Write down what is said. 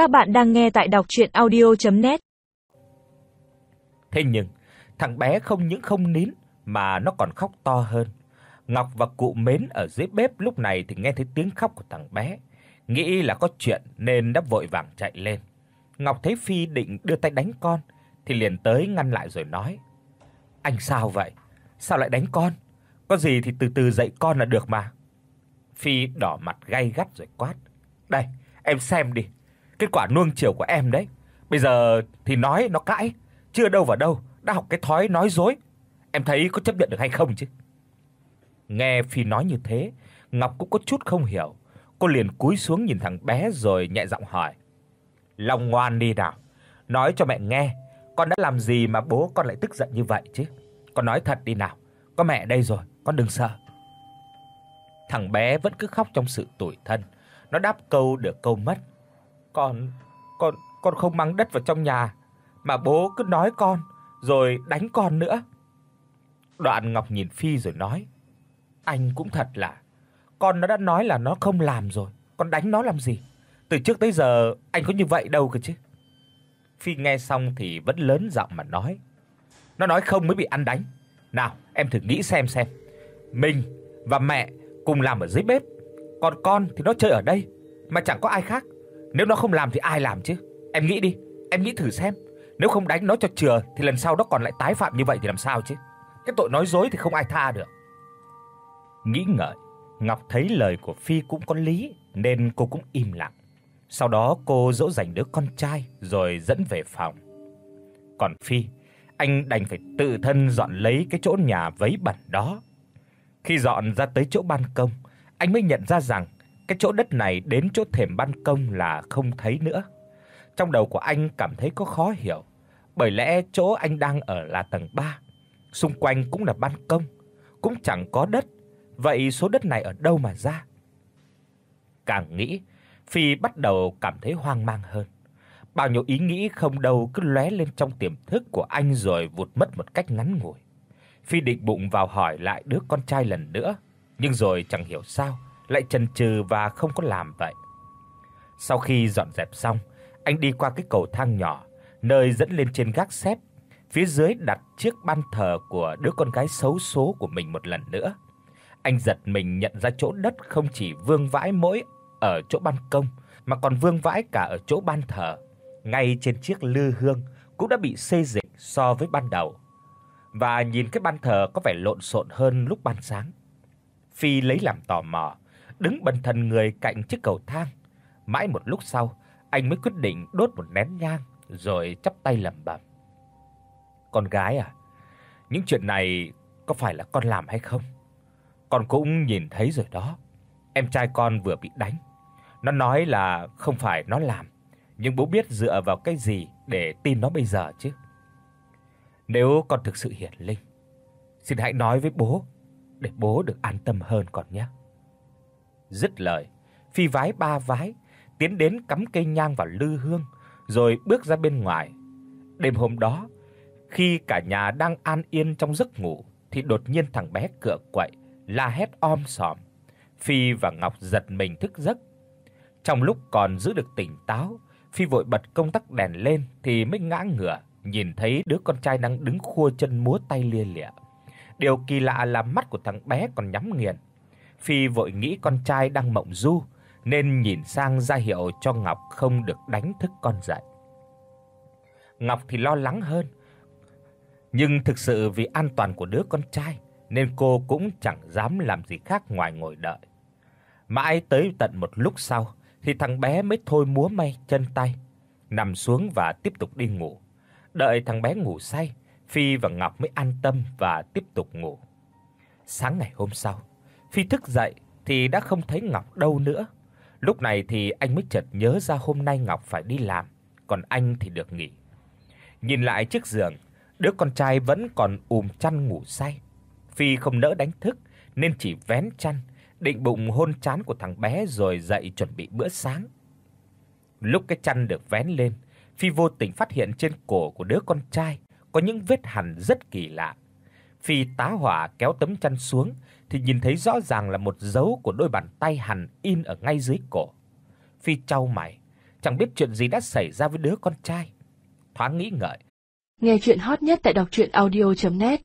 Các bạn đang nghe tại đọc audio net Thế nhưng, thằng bé không những không nín mà nó còn khóc to hơn. Ngọc và cụ Mến ở dưới bếp lúc này thì nghe thấy tiếng khóc của thằng bé, nghĩ là có chuyện nên đã vội vàng chạy lên. Ngọc thấy Phi định đưa tay đánh con thì liền tới ngăn lại rồi nói: "Anh sao vậy? Sao lại đánh con? Có gì thì từ từ dạy con là được mà." Phi đỏ mặt gay gắt rồi quát: "Đây, em xem đi, kết quả nuông chiều của em đấy. Bây giờ thì nói nó cãi, chưa đâu vào đâu, đã học cái thói nói dối. Em thấy có chấp nhận được hay không chứ?" Nghe Phi nói như thế, Ngọc cũng có chút không hiểu. Cô liền cúi xuống nhìn thằng bé rồi nhẹ giọng hỏi: "Long ngoan đi nào, nói cho mẹ nghe, con đã làm gì mà bố con lại tức giận như vậy chứ? Con nói thật đi nào, có mẹ đây rồi, con đừng sợ." Thằng bé vẫn cứ khóc trong sự tủi thân. Nó đáp câu được câu mất. "Con con con không mang đất vào trong nhà, mà bố cứ nói con rồi đánh con nữa." Đoạn Ngọc nhìn Phi rồi nói: "Anh cũng thật là con nó đã nói là nó không làm rồi, con đánh nó làm gì? Từ trước tới giờ anh có như vậy đâu cơ chứ." Phi nghe xong thì vẫn lớn giọng mà nói: "Nó nói không mới bị ăn đánh. Nào, em thử nghĩ xem xem. Mình và mẹ cùng làm ở dưới bếp, còn con thì nó chơi ở đây, mà chẳng có ai khác. Nếu nó không làm thì ai làm chứ? Em nghĩ đi, em nghĩ thử xem, nếu không đánh nó cho chừa thì lần sau nó còn lại tái phạm như vậy thì làm sao chứ? Cái tội nói dối thì không ai tha được." Nghĩ ngợi, Ngọc thấy lời của Phi cũng có lý nên cô cũng im lặng. Sau đó cô dỗ dành đứa con trai rồi dẫn về phòng. Còn Phi, anh đành phải tự thân dọn lấy cái chỗ nhà vấy bẩn đó. Khi dọn ra tới chỗ ban công, anh mới nhận ra rằng cái chỗ đất này đến chỗ thềm ban công là không thấy nữa. Trong đầu của anh cảm thấy có khó hiểu, bởi lẽ chỗ anh đang ở là tầng 3, xung quanh cũng là ban công, cũng chẳng có đất, vậy số đất này ở đâu mà ra? Càng nghĩ, Phi bắt đầu cảm thấy hoang mang hơn. Bao nhiêu ý nghĩ không đâu cứ lóe lên trong tiềm thức của anh rồi vụt mất một cách ngắn ngủi. Phi định bụng vào hỏi lại đứa con trai lần nữa, nhưng rồi chẳng hiểu sao lại chần chừ và không có làm vậy. Sau khi dọn dẹp xong, anh đi qua cái cầu thang nhỏ, nơi dẫn lên trên gác xếp, phía dưới đặt chiếc ban thờ của đứa con gái xấu số của mình một lần nữa. Anh giật mình nhận ra chỗ đất không chỉ vương vãi mỗi ở chỗ ban công mà còn vương vãi cả ở chỗ ban thờ. Ngay trên chiếc lư hương cũng đã bị xê dịch so với ban đầu. Và nhìn cái ban thờ có vẻ lộn xộn hơn lúc ban sáng. Phi lấy làm tò mò, đứng bần thần người cạnh chiếc cầu thang. Mãi một lúc sau, anh mới quyết định đốt một nén nhang rồi chắp tay lẩm bẩm. Con gái à, những chuyện này có phải là con làm hay không? Con cũng nhìn thấy rồi đó. Em trai con vừa bị đánh. Nó nói là không phải nó làm, nhưng bố biết dựa vào cái gì để tin nó bây giờ chứ. Nếu con thực sự hiển linh, xin hãy nói với bố để bố được an tâm hơn con nhé. Dứt lời, Phi vái ba vái, tiến đến cắm cây nhang vào lư hương, rồi bước ra bên ngoài. Đêm hôm đó, khi cả nhà đang an yên trong giấc ngủ thì đột nhiên thằng bé cựa quậy, la hét om sòm. Phi và Ngọc giật mình thức giấc. Trong lúc còn giữ được tỉnh táo, Phi vội bật công tắc đèn lên thì mới ngã ngửa, nhìn thấy đứa con trai đang đứng khua chân múa tay lia lịa. Điều kỳ lạ là mắt của thằng bé còn nhắm nghiền. Phi vội nghĩ con trai đang mộng du nên nhìn sang ra hiệu cho Ngọc không được đánh thức con dậy. Ngọc thì lo lắng hơn. Nhưng thực sự vì an toàn của đứa con trai nên cô cũng chẳng dám làm gì khác ngoài ngồi đợi. Mãi tới tận một lúc sau thì thằng bé mới thôi múa may chân tay, nằm xuống và tiếp tục đi ngủ. Đợi thằng bé ngủ say, Phi và Ngọc mới an tâm và tiếp tục ngủ. Sáng ngày hôm sau, Phi thức dậy thì đã không thấy Ngọc đâu nữa. Lúc này thì anh mới chợt nhớ ra hôm nay Ngọc phải đi làm, còn anh thì được nghỉ. Nhìn lại chiếc giường, đứa con trai vẫn còn ùm chăn ngủ say. Phi không nỡ đánh thức nên chỉ vén chăn, định bụng hôn trán của thằng bé rồi dậy chuẩn bị bữa sáng. Lúc cái chăn được vén lên, Phi vô tình phát hiện trên cổ của đứa con trai có những vết hằn rất kỳ lạ. Phi tá hỏa kéo tấm chăn xuống thì nhìn thấy rõ ràng là một dấu của đôi bàn tay hằn in ở ngay dưới cổ. Phi chau mày, chẳng biết chuyện gì đã xảy ra với đứa con trai. Thoáng nghĩ ngợi. Nghe truyện hot nhất tại doctruyenaudio.net